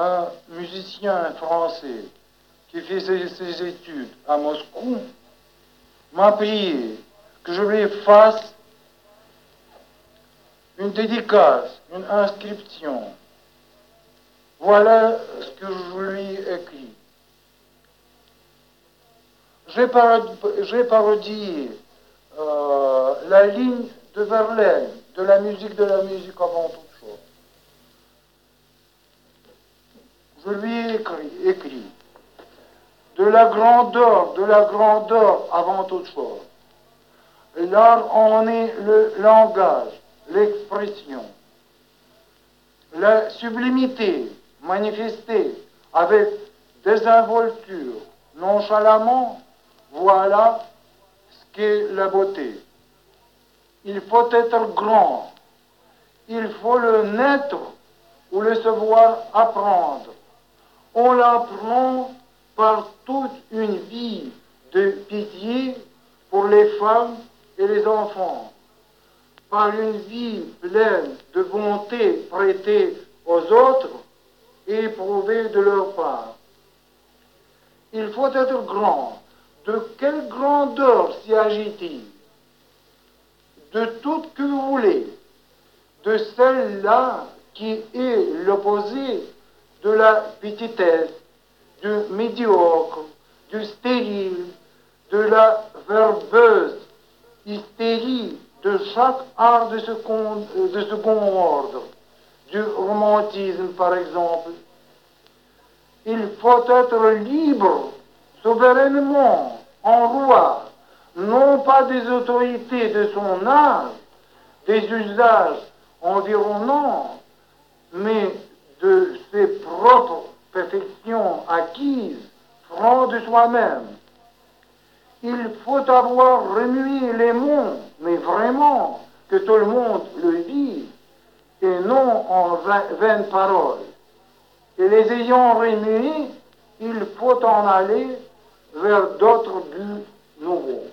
un musicien français qui fait ses, études à Moscou m'a prié que je lui fasse une dédicace, une inscription. Voilà ce que je lui écris. J'ai parodié euh, la ligne de Verlaine, de la musique de la musique avant toute chose. Je lui ai écrit, de la grandeur, de la grandeur avant toute chose. L'art en est le langage, l'expression, la sublimité manifestée avec désinvolture, nonchalamment, voilà ce qu'est la beauté. Il faut être grand, il faut le naître ou le savoir apprendre. On l'apprend par toute une vie de pitié pour les femmes et les enfants, par une vie pleine de bonté prêtée aux autres et éprouvée de leur part. Il faut être grand. De quelle grandeur s'y agit-il? De toute que vous voulez, de celle-là qui est l'opposé de la petitesse du médiocre, du stérile, de la verbeuse hystérie de chaque art de second, de second ordre, du romantisme par exemple. Il faut être libre, souverainement, en roi, non pas des autorités de son âge, des usages environnants, mais de ses propres perfection acquise, franc de soi-même. Il faut avoir remué les monts, mais vraiment, que tout le monde le dise, et non en vaines paroles. Et les ayant remués, il faut en aller vers d'autres buts nouveaux.